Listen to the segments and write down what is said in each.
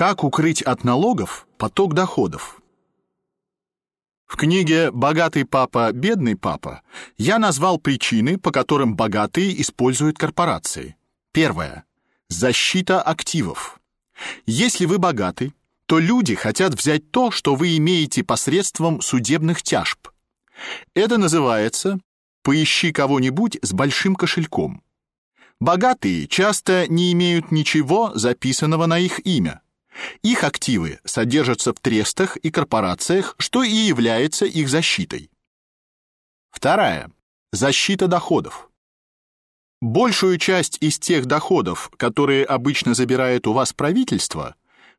Как укрыть от налогов поток доходов? В книге «Богатый папа, бедный папа» я назвал причины, по которым богатые используют корпорации. Первое. Защита активов. Если вы богаты, то люди хотят взять то, что вы имеете посредством судебных тяжб. Это называется «поищи кого-нибудь с большим кошельком». Богатые часто не имеют ничего записанного на их имя. Их активы содержатся в трестах и корпорациях, что и является их защитой. Вторая. Защита доходов. Большую часть из тех доходов, которые обычно забирает у вас правительство,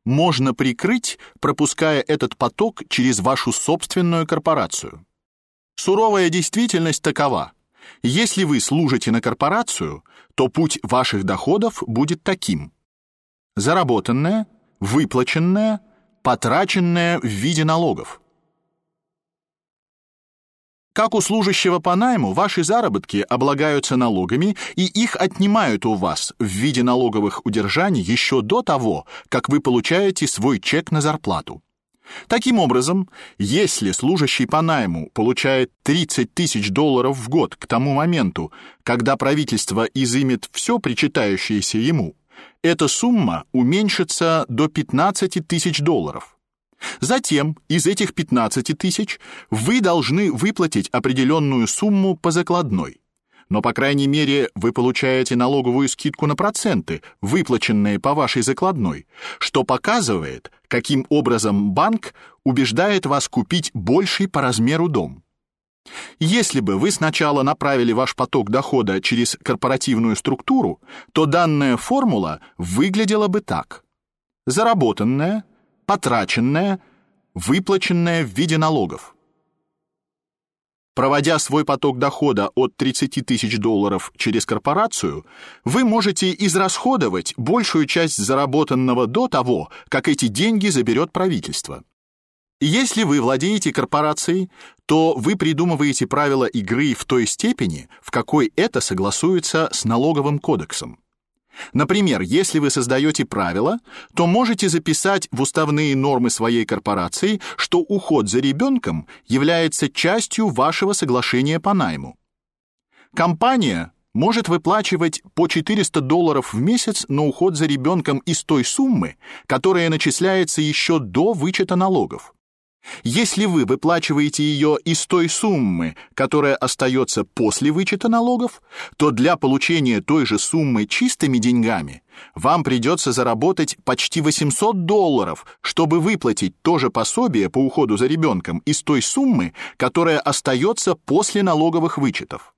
можно прикрыть, пропуская этот поток через вашу собственную корпорацию. Суровая действительность такова: если вы служите на корпорацию, то путь ваших доходов будет таким: заработанное выплаченное, потраченное в виде налогов. Как у служащего по найму, ваши заработки облагаются налогами, и их отнимают у вас в виде налоговых удержаний еще до того, как вы получаете свой чек на зарплату. Таким образом, если служащий по найму получает 30 тысяч долларов в год к тому моменту, когда правительство изымет все причитающееся ему, эта сумма уменьшится до 15 тысяч долларов. Затем из этих 15 тысяч вы должны выплатить определенную сумму по закладной. Но, по крайней мере, вы получаете налоговую скидку на проценты, выплаченные по вашей закладной, что показывает, каким образом банк убеждает вас купить больший по размеру дом. Если бы вы сначала направили ваш поток дохода через корпоративную структуру, то данная формула выглядела бы так: заработанное, потраченное, выплаченное в виде налогов. Проводя свой поток дохода от 30 тысяч долларов через корпорацию, вы можете израсходовать большую часть заработанного до того, как эти деньги заберет правительство. Если вы владеете корпорацией, то вы придумываете правила игры в той степени, в какой это согласуется с налоговым кодексом. Например, если вы создаете правила, то можете записать в уставные нормы своей корпорации, что уход за ребенком является частью вашего соглашения по найму. Компания может выплачивать по 400 долларов в месяц на уход за ребенком из той суммы, которая начисляется еще до вычета налогов. Если вы выплачиваете ее из той суммы, которая остается после вычета налогов, то для получения той же суммы чистыми деньгами вам придется заработать почти 800 долларов, чтобы выплатить то же пособие по уходу за ребенком из той суммы, которая остается после налоговых вычетов.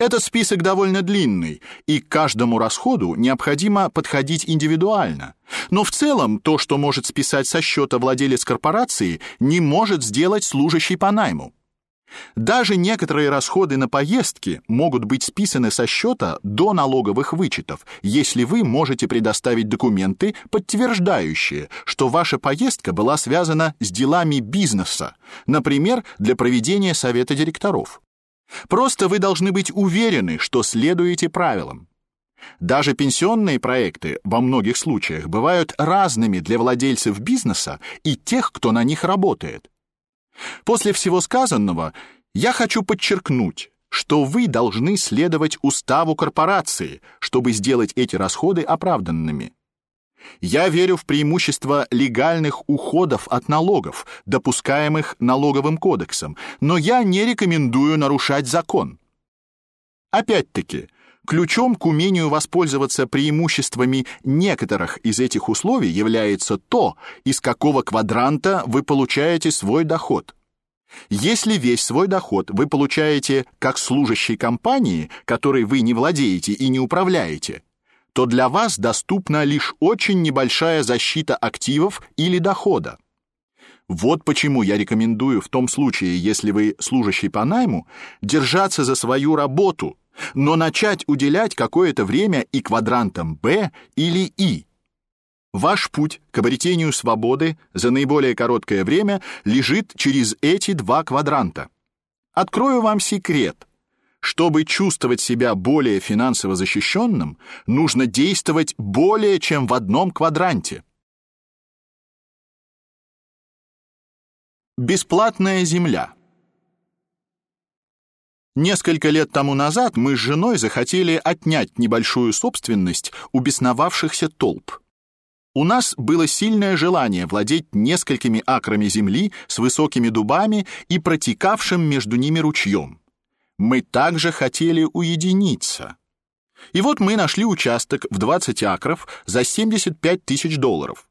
Этот список довольно длинный, и к каждому расходу необходимо подходить индивидуально. Но в целом то, что может списать со счета владелец корпорации, не может сделать служащий по найму. Даже некоторые расходы на поездки могут быть списаны со счета до налоговых вычетов, если вы можете предоставить документы, подтверждающие, что ваша поездка была связана с делами бизнеса, например, для проведения совета директоров. Просто вы должны быть уверены, что следуете правилам. Даже пенсионные проекты во многих случаях бывают разными для владельцев бизнеса и тех, кто на них работает. После всего сказанного, я хочу подчеркнуть, что вы должны следовать уставу корпорации, чтобы сделать эти расходы оправданными. Я верю в преимущество легальных уходов от налогов, допускаемых налоговым кодексом, но я не рекомендую нарушать закон. Опять-таки, ключом к умению воспользоваться преимуществами некоторых из этих условий является то, из какого квадранта вы получаете свой доход. Если весь свой доход вы получаете как служащий компании, которой вы не владеете и не управляете, то для вас доступна лишь очень небольшая защита активов или дохода. Вот почему я рекомендую в том случае, если вы служащий по найму, держаться за свою работу, но начать уделять какое-то время и квадрантам Б или И. Ваш путь к обретению свободы за наиболее короткое время лежит через эти два квадранта. Открою вам секрет. Чтобы чувствовать себя более финансово защищенным, нужно действовать более чем в одном квадранте. Бесплатная земля. Несколько лет тому назад мы с женой захотели отнять небольшую собственность у бесновавшихся толп. У нас было сильное желание владеть несколькими акрами земли с высокими дубами и протекавшим между ними ручьем. Мы также хотели уединиться. И вот мы нашли участок в 20 акров за 75 тысяч долларов.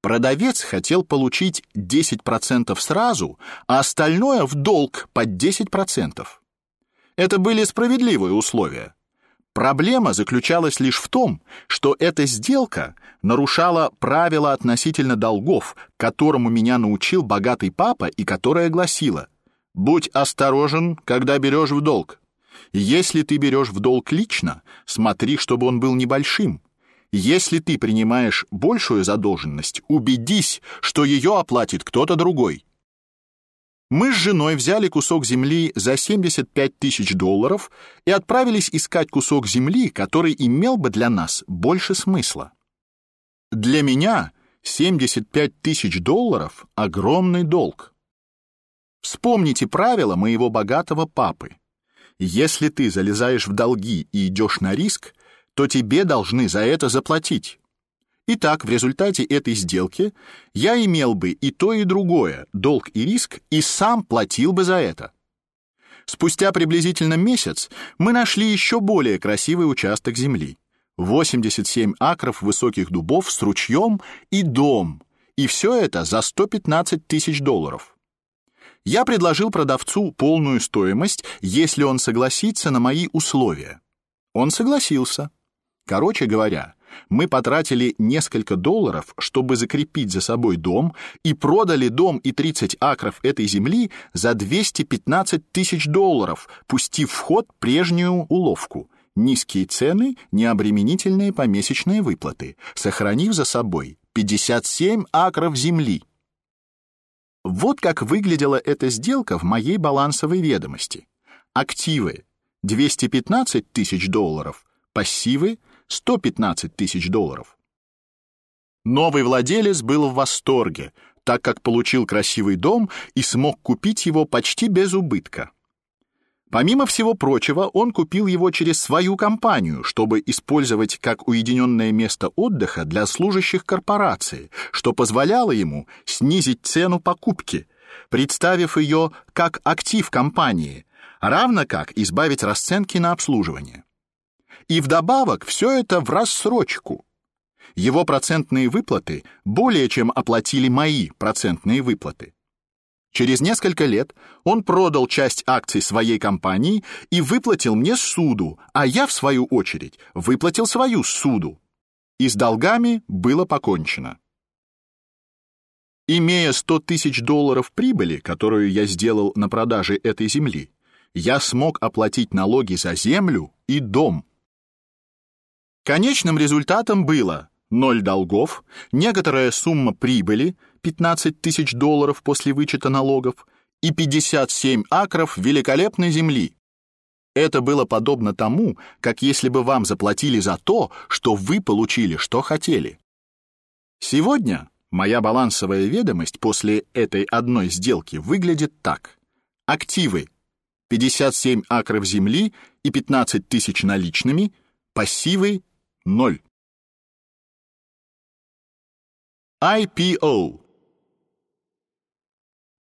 Продавец хотел получить 10% сразу, а остальное в долг под 10%. Это были справедливые условия. Проблема заключалась лишь в том, что эта сделка нарушала правила относительно долгов, которому меня научил богатый папа и которое гласило: будь осторожен, когда берешь в долг. Если ты берешь в долг лично, смотри, чтобы он был небольшим. Если ты принимаешь большую задолженность, убедись, что ее оплатит кто-то другой. Мы с женой взяли кусок земли за 75 тысяч долларов и отправились искать кусок земли, который имел бы для нас больше смысла. Для меня 75 тысяч долларов — огромный долг. Вспомните правила моего богатого папы. Если ты залезаешь в долги и идешь на риск, то тебе должны за это заплатить. Итак, в результате этой сделки я имел бы и то, и другое, долг и риск, и сам платил бы за это. Спустя приблизительно месяц мы нашли еще более красивый участок земли. 87 акров высоких дубов с ручьем и дом, и все это за 115 тысяч долларов. Я предложил продавцу полную стоимость, если он согласится на мои условия. Он согласился. Короче говоря, мы потратили несколько долларов, чтобы закрепить за собой дом, и продали дом и 30 акров этой земли за 215 тысяч долларов, пустив в ход прежнюю уловку — низкие цены, необременительные помесячные выплаты, сохранив за собой 57 акров земли. Вот как выглядела эта сделка в моей балансовой ведомости. Активы — 215 тысяч долларов, пассивы — 115 тысяч долларов. Новый владелец был в восторге, так как получил красивый дом и смог купить его почти без убытка. Помимо всего прочего, он купил его через свою компанию, чтобы использовать как уединенное место отдыха для служащих корпорации, что позволяло ему снизить цену покупки, представив ее как актив компании, равно как избавить расценки на обслуживание. И вдобавок все это в рассрочку. Его процентные выплаты более чем оплатили мои процентные выплаты. Через несколько лет он продал часть акций своей компании и выплатил мне суду, а я, в свою очередь, выплатил свою суду. И с долгами было покончено. Имея 100 тысяч долларов прибыли, которую я сделал на продаже этой земли, я смог оплатить налоги за землю и дом. Конечным результатом было ноль долгов, некоторая сумма прибыли 15 тысяч долларов после вычета налогов и 57 акров великолепной земли. Это было подобно тому, как если бы вам заплатили за то, что вы получили, что хотели. Сегодня моя балансовая ведомость после этой одной сделки выглядит так: активы 57 акров земли и 15 тысяч наличными, пассивы Ноль. IPO.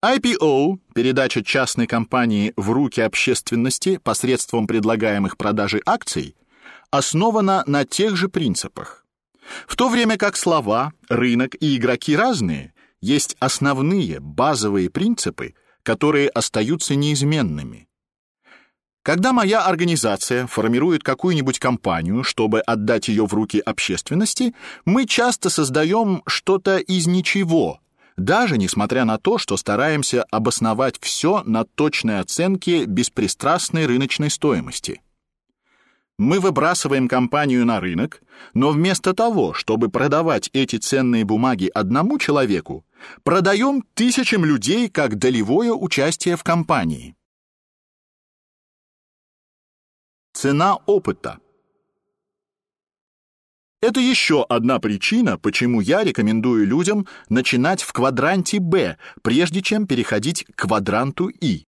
IPO – передача частной компании в руки общественности посредством предлагаемых продажи акций – основана на тех же принципах. В то время как слова, рынок и игроки разные, есть основные базовые принципы, которые остаются неизменными – когда моя организация формирует какую-нибудь компанию, чтобы отдать ее в руки общественности, мы часто создаем что-то из ничего, даже несмотря на то, что стараемся обосновать все на точной оценке беспристрастной рыночной стоимости. Мы выбрасываем компанию на рынок, но вместо того, чтобы продавать эти ценные бумаги одному человеку, продаем тысячам людей как долевое участие в компании. Цена опыта. Это еще одна причина, почему я рекомендую людям начинать в квадранте Б, прежде чем переходить к квадранту И.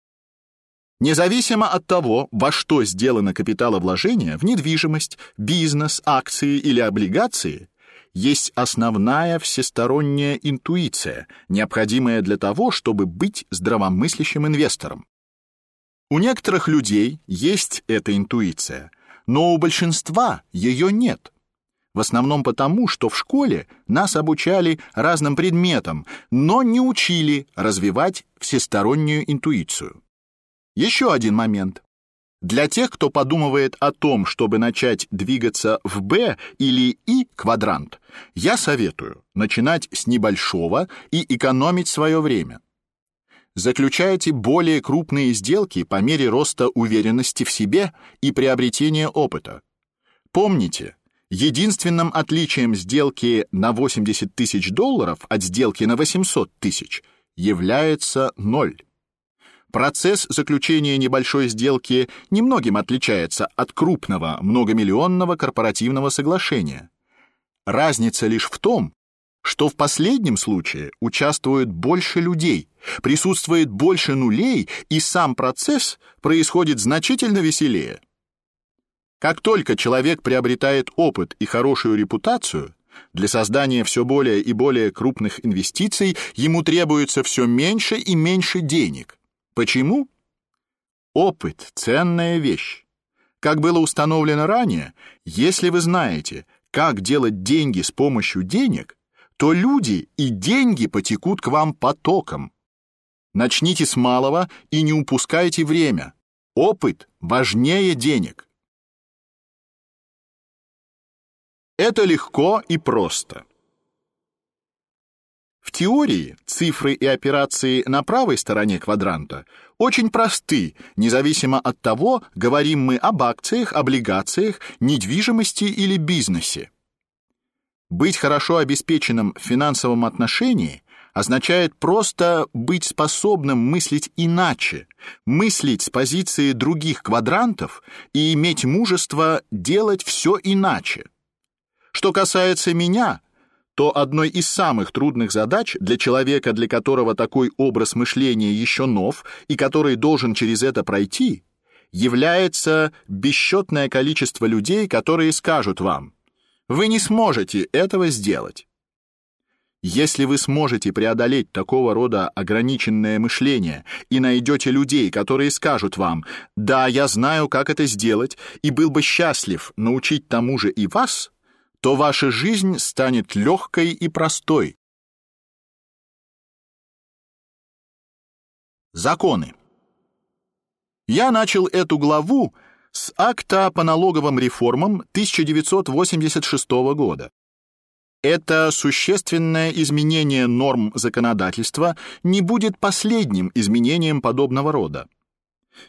Независимо от того, во что сделано капиталовложение, в недвижимость, бизнес, акции или облигации, есть основная всесторонняя интуиция, необходимая для того, чтобы быть здравомыслящим инвестором. У некоторых людей есть эта интуиция, но у большинства ее нет. В основном потому, что в школе нас обучали разным предметам, но не учили развивать всестороннюю интуицию. Еще один момент. Для тех, кто подумывает о том, чтобы начать двигаться в Б или И квадрант, я советую начинать с небольшого и экономить свое время. Заключайте более крупные сделки по мере роста уверенности в себе и приобретения опыта. Помните, единственным отличием сделки на 80 тысяч долларов от сделки на 800 тысяч является ноль. Процесс заключения небольшой сделки немногим отличается от крупного многомиллионного корпоративного соглашения. Разница лишь в том, что в последнем случае участвует больше людей, присутствует больше нулей, и сам процесс происходит значительно веселее. Как только человек приобретает опыт и хорошую репутацию, для создания все более и более крупных инвестиций ему требуется все меньше и меньше денег. Почему? Опыт — ценная вещь. Как было установлено ранее, если вы знаете, как делать деньги с помощью денег, то люди и деньги потекут к вам потоком. Начните с малого и не упускайте время. Опыт важнее денег. Это легко и просто. В теории цифры и операции на правой стороне квадранта очень просты, независимо от того, говорим мы об акциях, облигациях, недвижимости или бизнесе. Быть хорошо обеспеченным в финансовом отношении означает просто быть способным мыслить иначе, мыслить с позиции других квадрантов и иметь мужество делать все иначе. Что касается меня, то одной из самых трудных задач для человека, для которого такой образ мышления еще нов и который должен через это пройти, является бесчетное количество людей, которые скажут вам: "Вы не сможете этого сделать". Если вы сможете преодолеть такого рода ограниченное мышление и найдете людей, которые скажут вам: "Да, я знаю, как это сделать, и был бы счастлив научить тому же и вас", то ваша жизнь станет легкой и простой. Законы. Я начал эту главу с акта по налоговым реформам 1986 года. Это существенное изменение норм законодательства не будет последним изменением подобного рода.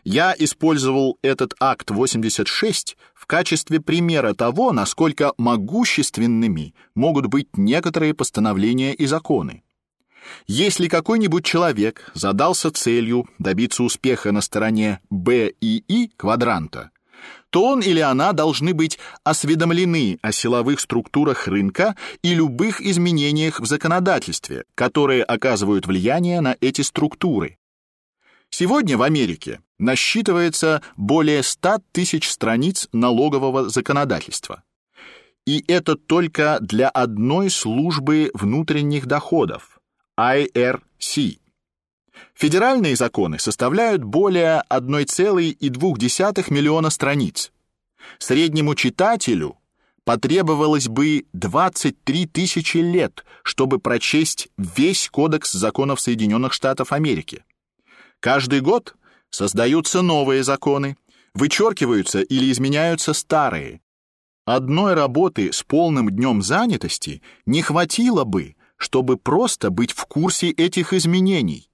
Я использовал этот акт 86 в качестве примера того, насколько могущественными могут быть некоторые постановления и законы. Если какой-нибудь человек задался целью добиться успеха на стороне Б и И квадранта, то он или она должны быть осведомлены о силовых структурах рынка и любых изменениях в законодательстве, которые оказывают влияние на эти структуры, Сегодня в Америке насчитывается более 100 тысяч страниц налогового законодательства. И это только для одной службы внутренних доходов IRC. Федеральные законы составляют более 1,2 миллиона страниц. Среднему читателю потребовалось бы 23 тысячи лет, чтобы прочесть весь кодекс законов Соединенных Штатов Америки. Каждый год создаются новые законы, вычеркиваются или изменяются старые. Одной работы с полным днем занятости не хватило бы, чтобы просто быть в курсе этих изменений.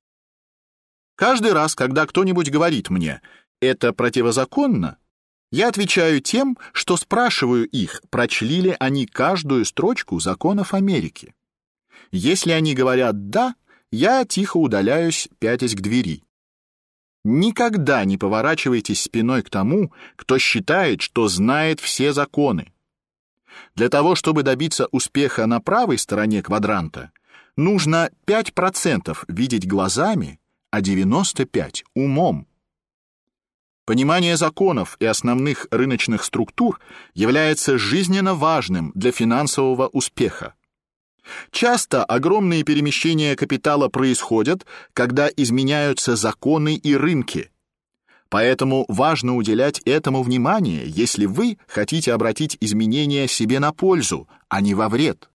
Каждый раз, когда кто-нибудь говорит мне «это противозаконно», я отвечаю тем, что спрашиваю их, прочли ли они каждую строчку законов Америки. Если они говорят «да», я тихо удаляюсь, пятясь к двери. Никогда не поворачивайтесь спиной к тому, кто считает, что знает все законы. Для того, чтобы добиться успеха на правой стороне квадранта, нужно 5% видеть глазами, а 95 умом. Понимание законов и основных рыночных структур является жизненно важным для финансового успеха. Часто огромные перемещения капитала происходят, когда изменяются законы и рынки. Поэтому важно уделять этому внимание, если вы хотите обратить изменения себе на пользу, а не во вред.